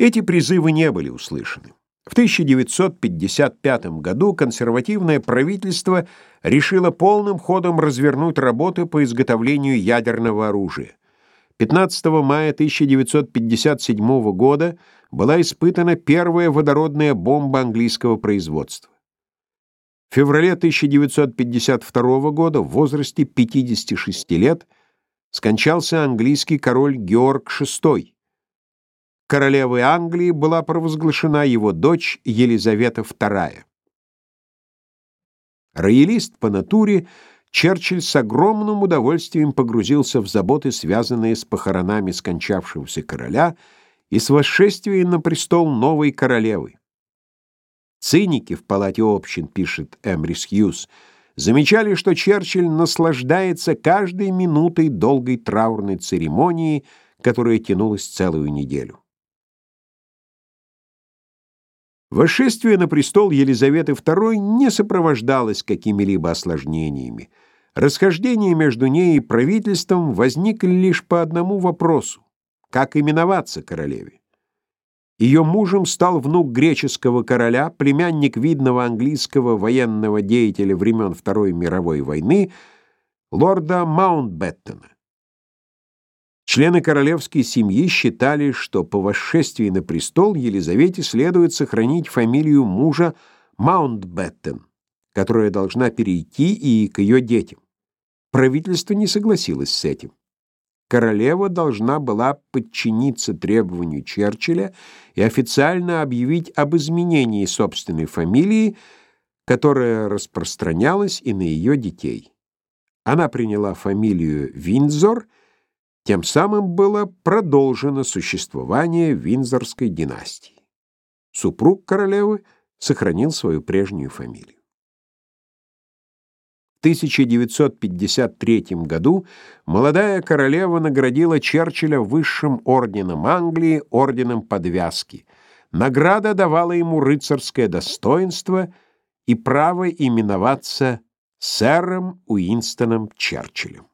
Эти призывы не были услышаны. В 1955 году консервативное правительство решило полным ходом развернуть работы по изготовлению ядерного оружия. 15 мая 1957 года была испытана первая водородная бомба английского производства. В феврале 1952 года в возрасте 56 лет скончался английский король Георг VI. Королевой Англии была провозглашена его дочь Елизавета II. Роялист по натуре, Черчилль с огромным удовольствием погрузился в заботы, связанные с похоронами скончавшегося короля и с восшествием на престол новой королевы. Циники в палате общин, пишет Эмрис Хьюз, замечали, что Черчилль наслаждается каждой минутой долгой траурной церемонии, которая тянулась целую неделю. Восшествие на престол Елизаветы II не сопровождалось какими-либо осложнениями. Расхождение между ней и правительством возникли лишь по одному вопросу — как именоваться королеве. Ее мужем стал внук греческого короля, племянник видного английского военного деятеля времен Второй мировой войны, лорда Маунтбеттена. Члены королевской семьи считали, что по восшествии на престол Елизавете следует сохранить фамилию мужа Маунтбеттен, которая должна перейти и к ее детям. Правительство не согласилось с этим королева должна была подчиниться требованию Черчилля и официально объявить об изменении собственной фамилии, которая распространялась и на ее детей. Она приняла фамилию Виндзор, тем самым было продолжено существование Виндзорской династии. Супруг королевы сохранил свою прежнюю фамилию. 1953 году молодая королева наградила Черчилля высшим орденом Англии, орденом подвязки. Награда давала ему рыцарское достоинство и право именоваться сэром Уинстоном Черчиллем.